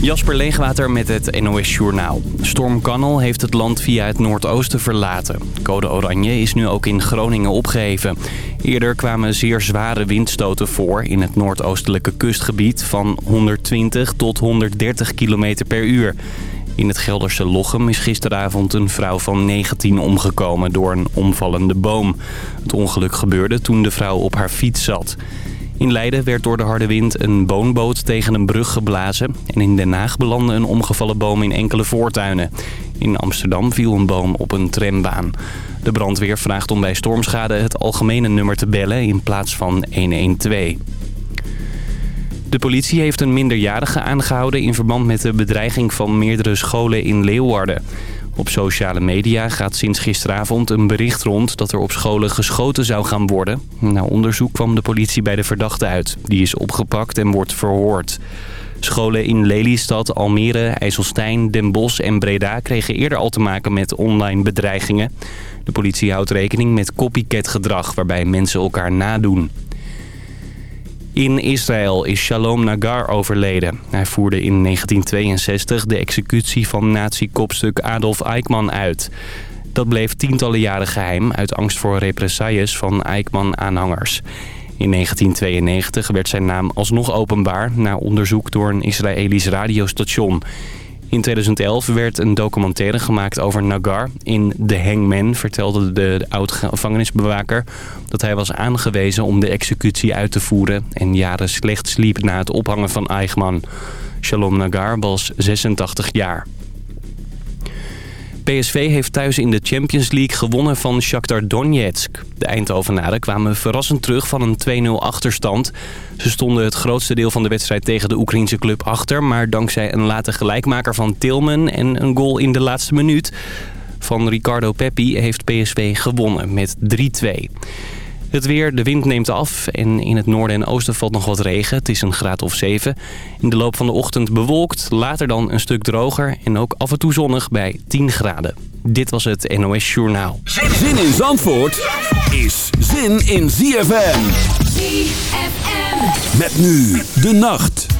Jasper Leegwater met het NOS Journaal. Storm Kannel heeft het land via het noordoosten verlaten. Code Oranje is nu ook in Groningen opgeheven. Eerder kwamen zeer zware windstoten voor in het noordoostelijke kustgebied... van 120 tot 130 km per uur. In het Gelderse Lochem is gisteravond een vrouw van 19 omgekomen door een omvallende boom. Het ongeluk gebeurde toen de vrouw op haar fiets zat. In Leiden werd door de harde wind een boonboot tegen een brug geblazen. En in Den Haag belandde een omgevallen boom in enkele voortuinen. In Amsterdam viel een boom op een trambaan. De brandweer vraagt om bij stormschade het algemene nummer te bellen in plaats van 112. De politie heeft een minderjarige aangehouden in verband met de bedreiging van meerdere scholen in Leeuwarden. Op sociale media gaat sinds gisteravond een bericht rond dat er op scholen geschoten zou gaan worden. Na onderzoek kwam de politie bij de verdachte uit. Die is opgepakt en wordt verhoord. Scholen in Lelystad, Almere, IJsselstein, Den Bosch en Breda kregen eerder al te maken met online bedreigingen. De politie houdt rekening met copycat gedrag waarbij mensen elkaar nadoen. In Israël is Shalom Nagar overleden. Hij voerde in 1962 de executie van nazi-kopstuk Adolf Eichmann uit. Dat bleef tientallen jaren geheim uit angst voor represailles van Eichmann-aanhangers. In 1992 werd zijn naam alsnog openbaar... na onderzoek door een Israëlisch radiostation... In 2011 werd een documentaire gemaakt over Nagar. In The Hangman vertelde de oud-gevangenisbewaker dat hij was aangewezen om de executie uit te voeren... en jaren slecht sliep na het ophangen van Eichmann. Shalom Nagar was 86 jaar. PSV heeft thuis in de Champions League gewonnen van Shakhtar Donetsk. De Eindhovenaren kwamen verrassend terug van een 2-0 achterstand. Ze stonden het grootste deel van de wedstrijd tegen de Oekraïnse club achter... maar dankzij een late gelijkmaker van Tilman en een goal in de laatste minuut... van Ricardo Peppi heeft PSV gewonnen met 3-2. Het weer, de wind neemt af en in het noorden en oosten valt nog wat regen. Het is een graad of 7. In de loop van de ochtend bewolkt, later dan een stuk droger en ook af en toe zonnig bij 10 graden. Dit was het NOS Journaal. Zin in Zandvoort is zin in ZFM. ZFM. Met nu de nacht.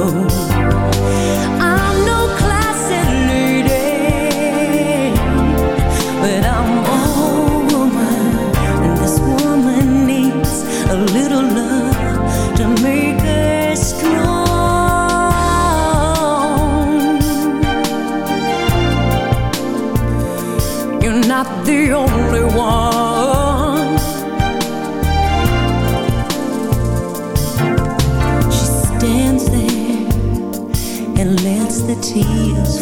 know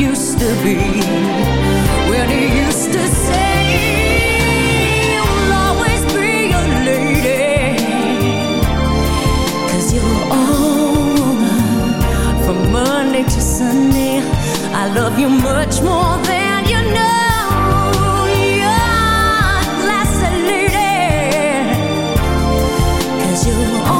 used to be when he used to say, You'll always be a lady. Cause you're all woman from Monday to Sunday. I love you much more than you know. You're a lady. Cause you're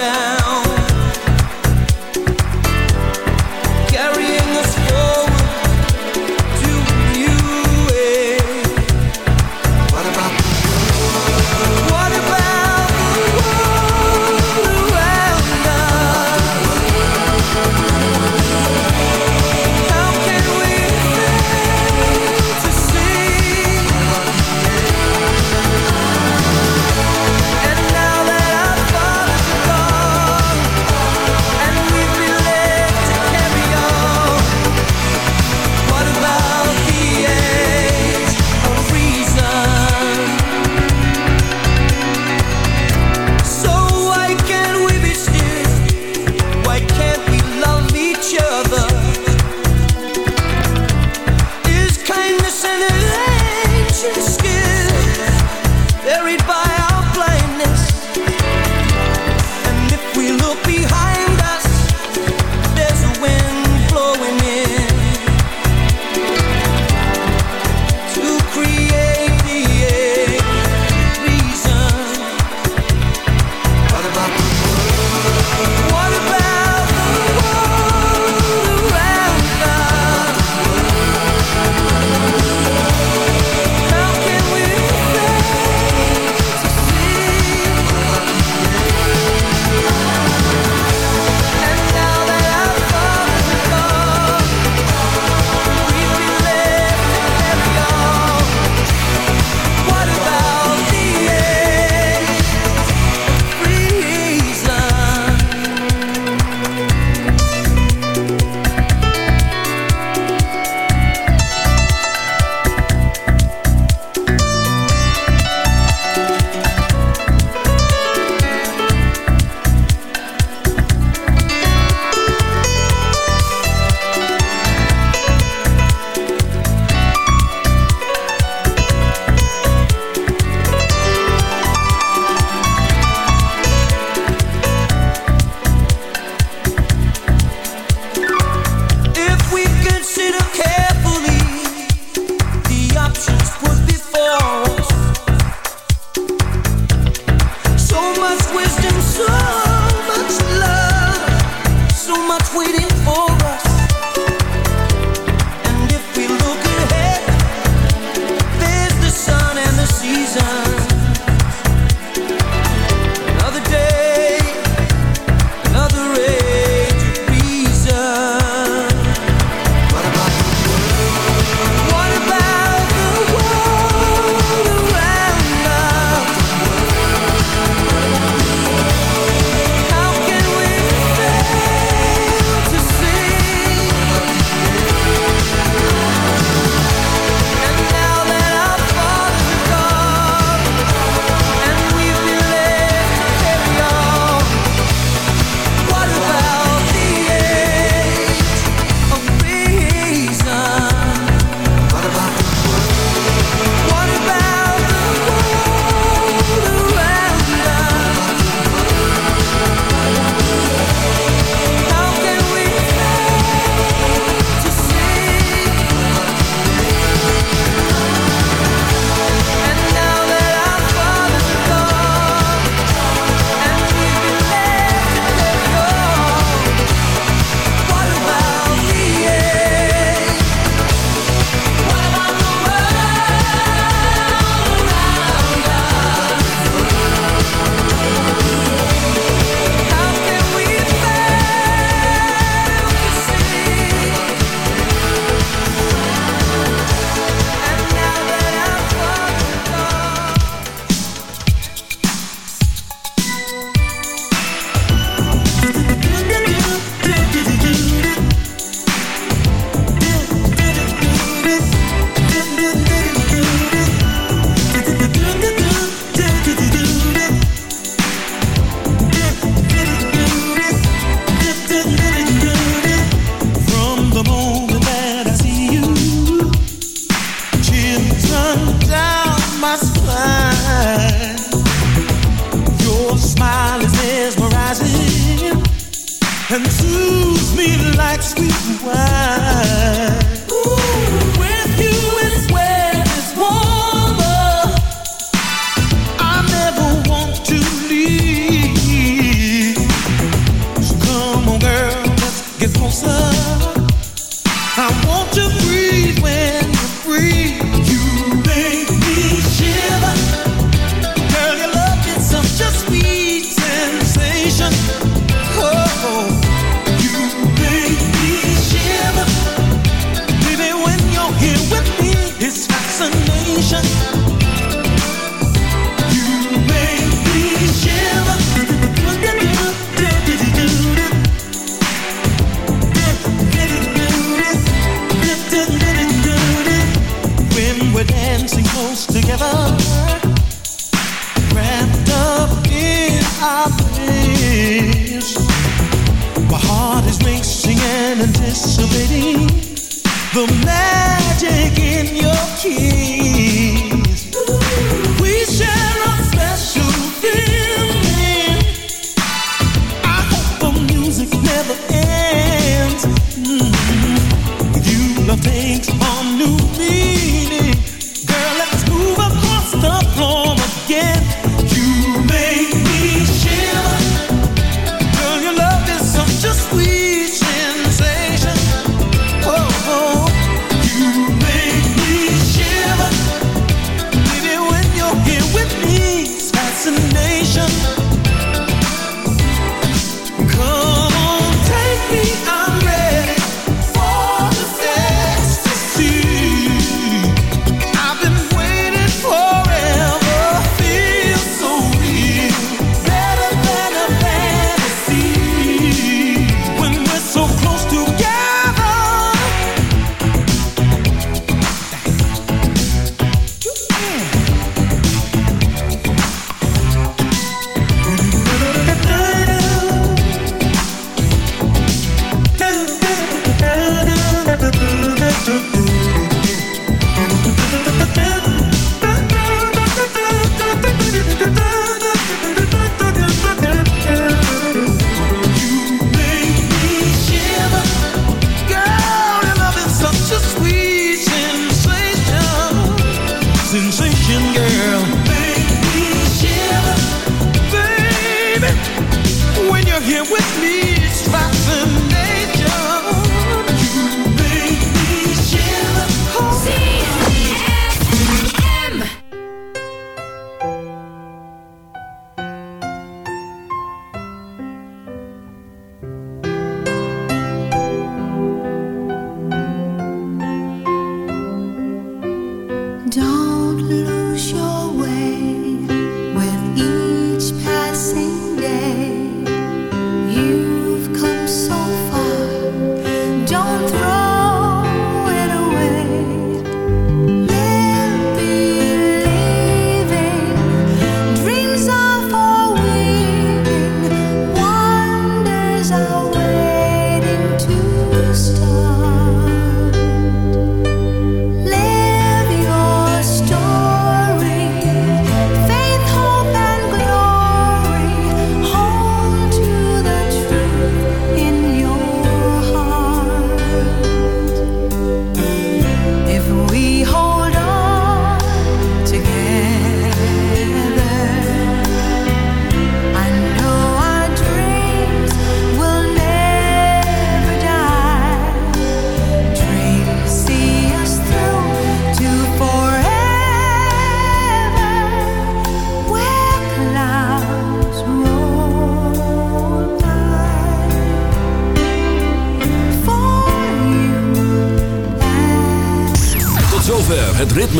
down dancing close together, wrapped up in our bliss. My heart is racing and anticipating the man. When you're here with me, it's driving